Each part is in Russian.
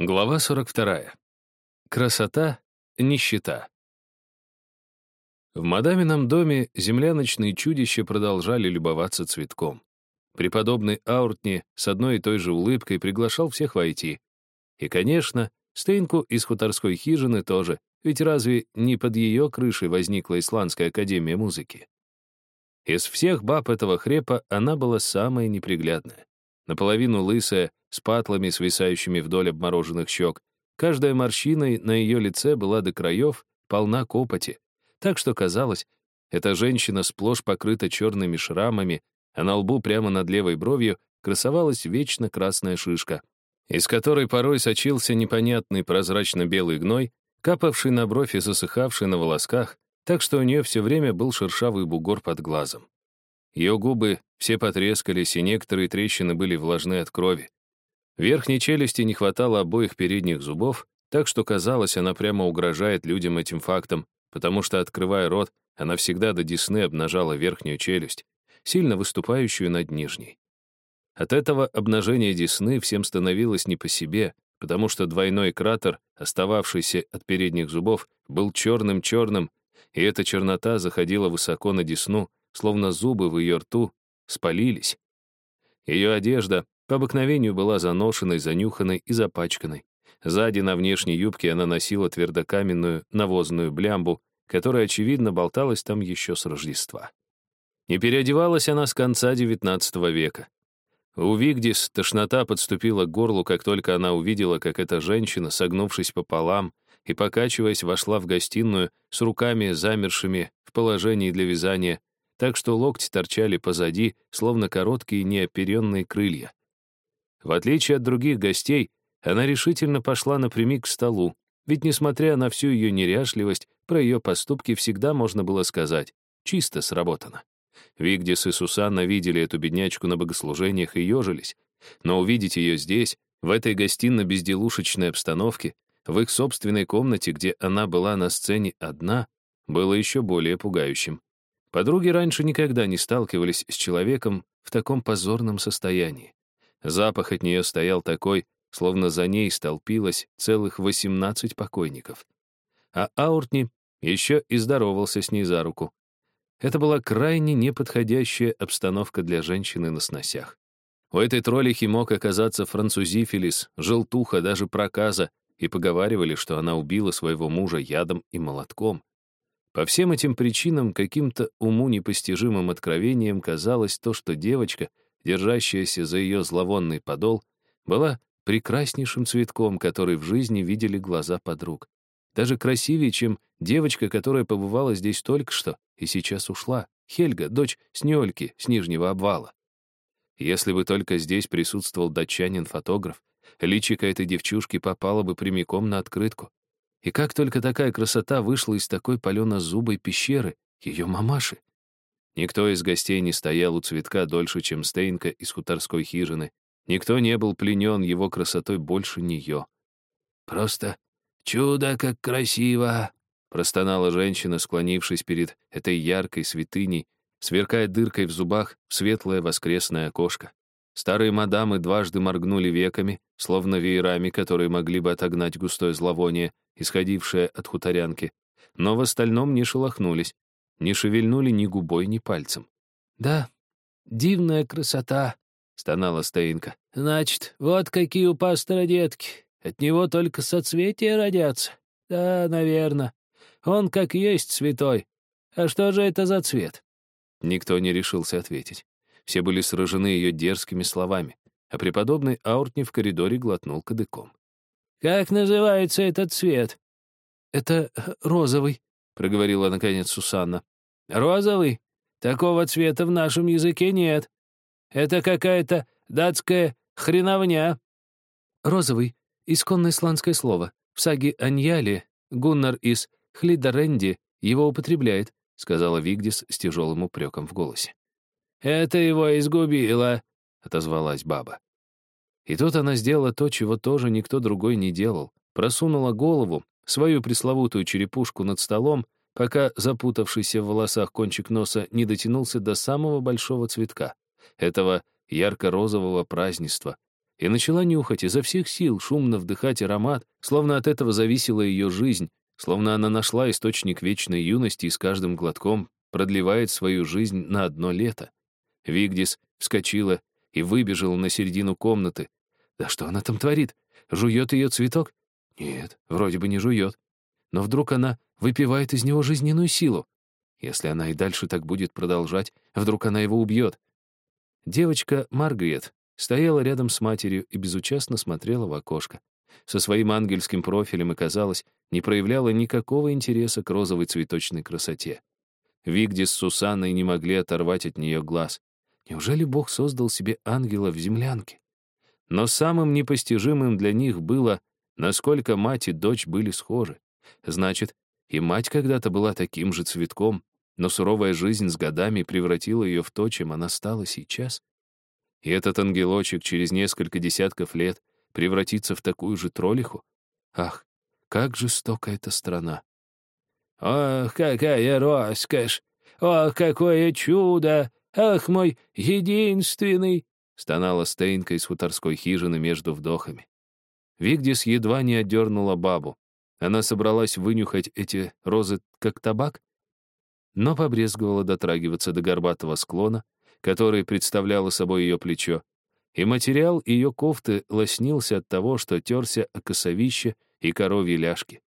Глава 42. Красота, нищета. В мадамином доме земляночные чудища продолжали любоваться цветком. Преподобный Ауртни с одной и той же улыбкой приглашал всех войти. И, конечно, Стейнку из хуторской хижины тоже, ведь разве не под ее крышей возникла Исландская академия музыки? Из всех баб этого хрепа она была самая неприглядная. Наполовину лысая, с патлами, свисающими вдоль обмороженных щек. Каждая морщина на ее лице была до краев, полна копоти. Так что казалось, эта женщина сплошь покрыта черными шрамами, а на лбу прямо над левой бровью красовалась вечно красная шишка, из которой порой сочился непонятный прозрачно-белый гной, капавший на бровь и засыхавший на волосках, так что у нее все время был шершавый бугор под глазом. Ее губы все потрескались, и некоторые трещины были влажны от крови. Верхней челюсти не хватало обоих передних зубов, так что казалось, она прямо угрожает людям этим фактом, потому что, открывая рот, она всегда до десны обнажала верхнюю челюсть, сильно выступающую над нижней. От этого обнажения десны всем становилось не по себе, потому что двойной кратер, остававшийся от передних зубов, был черным-черным, и эта чернота заходила высоко на десну, словно зубы в ее рту спалились. Ее одежда по обыкновению была заношенной, занюханной и запачканной. Сзади на внешней юбке она носила твердокаменную навозную блямбу, которая, очевидно, болталась там еще с Рождества. Не переодевалась она с конца XIX века. У Вигдис тошнота подступила к горлу, как только она увидела, как эта женщина, согнувшись пополам и покачиваясь, вошла в гостиную с руками замершими в положении для вязания, так что локти торчали позади, словно короткие неоперенные крылья. В отличие от других гостей, она решительно пошла напрямик к столу, ведь, несмотря на всю ее неряшливость, про ее поступки всегда можно было сказать «чисто сработано». Вигдис и Сусанна видели эту беднячку на богослужениях и ежились, но увидеть ее здесь, в этой гостино-безделушечной обстановке, в их собственной комнате, где она была на сцене одна, было еще более пугающим. Подруги раньше никогда не сталкивались с человеком в таком позорном состоянии. Запах от нее стоял такой, словно за ней столпилось целых восемнадцать покойников. А Ауртни еще и здоровался с ней за руку. Это была крайне неподходящая обстановка для женщины на сносях. У этой троллихи мог оказаться французифилис, желтуха, даже проказа, и поговаривали, что она убила своего мужа ядом и молотком. По всем этим причинам каким-то уму непостижимым откровением казалось то, что девочка, держащаяся за ее зловонный подол, была прекраснейшим цветком, который в жизни видели глаза подруг. Даже красивее, чем девочка, которая побывала здесь только что и сейчас ушла, Хельга, дочь Снёльки с Нижнего обвала. Если бы только здесь присутствовал датчанин-фотограф, личико этой девчушки попало бы прямиком на открытку. И как только такая красота вышла из такой палено-зубой пещеры, ее мамаши. Никто из гостей не стоял у цветка дольше, чем Стейнка из хуторской хижины. Никто не был пленен его красотой больше нее. «Просто чудо, как красиво!» — простонала женщина, склонившись перед этой яркой святыней, сверкая дыркой в зубах в светлое воскресное окошко. Старые мадамы дважды моргнули веками, словно веерами, которые могли бы отогнать густое зловоние, исходившее от хуторянки, но в остальном не шелохнулись, не шевельнули ни губой, ни пальцем. «Да, дивная красота», — стонала Стейнка. «Значит, вот какие у пастора детки. От него только соцветия родятся. Да, наверное. Он как есть святой. А что же это за цвет?» Никто не решился ответить. Все были сражены ее дерзкими словами, а преподобный Ауртни в коридоре глотнул кадыком. «Как называется этот цвет?» «Это э, розовый», — проговорила наконец Сусанна. «Розовый? Такого цвета в нашем языке нет. Это какая-то датская хреновня». «Розовый — исконное исландское слово. В саге Аньяле Гуннар из Хлидаренди его употребляет», — сказала Вигдис с тяжелым упреком в голосе. «Это его изгубило», — отозвалась баба. И тут она сделала то, чего тоже никто другой не делал. Просунула голову, свою пресловутую черепушку над столом, пока запутавшийся в волосах кончик носа не дотянулся до самого большого цветка, этого ярко-розового празднества, и начала нюхать изо всех сил, шумно вдыхать аромат, словно от этого зависела ее жизнь, словно она нашла источник вечной юности и с каждым глотком продлевает свою жизнь на одно лето. Вигдис вскочила и выбежала на середину комнаты. Да что она там творит? Жует ее цветок? Нет, вроде бы не жует. Но вдруг она выпивает из него жизненную силу. Если она и дальше так будет продолжать, вдруг она его убьет. Девочка Маргарет стояла рядом с матерью и безучастно смотрела в окошко. Со своим ангельским профилем и, казалось, не проявляла никакого интереса к розовой цветочной красоте. Вигдис с Сусанной не могли оторвать от нее глаз. Неужели Бог создал себе ангела в землянке? Но самым непостижимым для них было, насколько мать и дочь были схожи. Значит, и мать когда-то была таким же цветком, но суровая жизнь с годами превратила ее в то, чем она стала сейчас. И этот ангелочек через несколько десятков лет превратится в такую же троллиху? Ах, как жестока эта страна! «Ох, какая роскошь! Ох, какое чудо! Ах, мой единственный!» стонала Стейнка из хуторской хижины между вдохами. Вигдис едва не отдернула бабу. Она собралась вынюхать эти розы как табак, но побрезговала дотрагиваться до горбатого склона, который представляло собой ее плечо, и материал ее кофты лоснился от того, что терся о косовище и коровьи ляжки.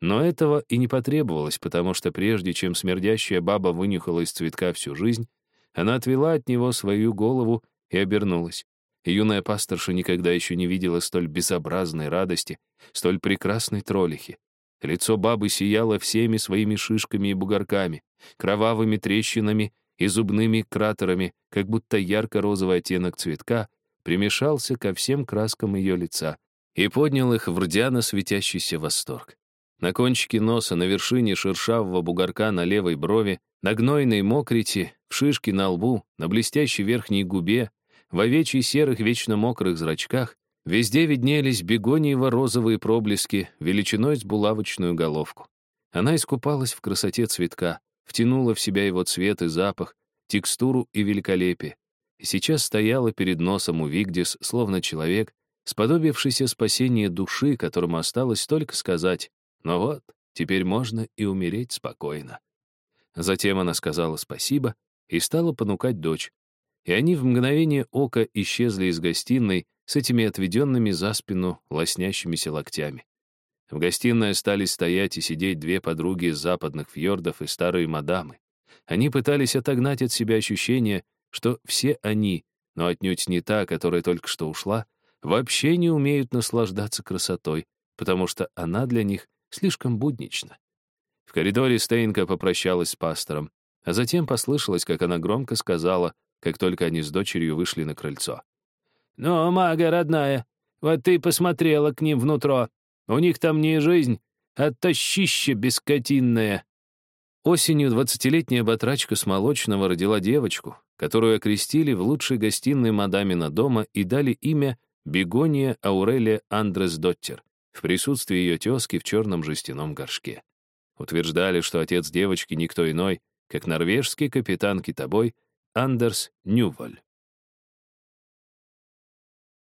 Но этого и не потребовалось, потому что прежде чем смердящая баба вынюхала из цветка всю жизнь, она отвела от него свою голову и обернулась. Юная пасторша никогда еще не видела столь безобразной радости, столь прекрасной троллихи. Лицо бабы сияло всеми своими шишками и бугорками, кровавыми трещинами и зубными кратерами, как будто ярко-розовый оттенок цветка примешался ко всем краскам ее лица и поднял их в рдяно светящийся восторг. На кончике носа, на вершине шершавого бугорка на левой брови, на гнойной мокрите, в шишке на лбу, на блестящей верхней губе, в овечьей серых вечно мокрых зрачках, везде виднелись бегониево-розовые проблески величиной с булавочную головку. Она искупалась в красоте цветка, втянула в себя его цвет и запах, текстуру и великолепие. И сейчас стояла перед носом у Вигдис, словно человек, сподобившийся спасения души, которому осталось только сказать но вот, теперь можно и умереть спокойно. Затем она сказала спасибо и стала понукать дочь. И они в мгновение ока исчезли из гостиной с этими отведенными за спину лоснящимися локтями. В гостиной остались стоять и сидеть две подруги из западных фьордов и старые мадамы. Они пытались отогнать от себя ощущение, что все они, но отнюдь не та, которая только что ушла, вообще не умеют наслаждаться красотой, потому что она для них слишком буднично. В коридоре Стейнка попрощалась с пастором, а затем послышалось, как она громко сказала, как только они с дочерью вышли на крыльцо. «Ну, мага родная, вот ты посмотрела к ним внутрь. У них там не жизнь, а тащище бескотинное». Осенью двадцатилетняя батрачка с молочного родила девочку, которую окрестили в лучшей гостиной мадамина дома и дали имя Бегония Аурелия Андрес Доттер в присутствии ее тезки в черном жестяном горшке. Утверждали, что отец девочки никто иной, как норвежский капитан китобой Андерс Нюваль.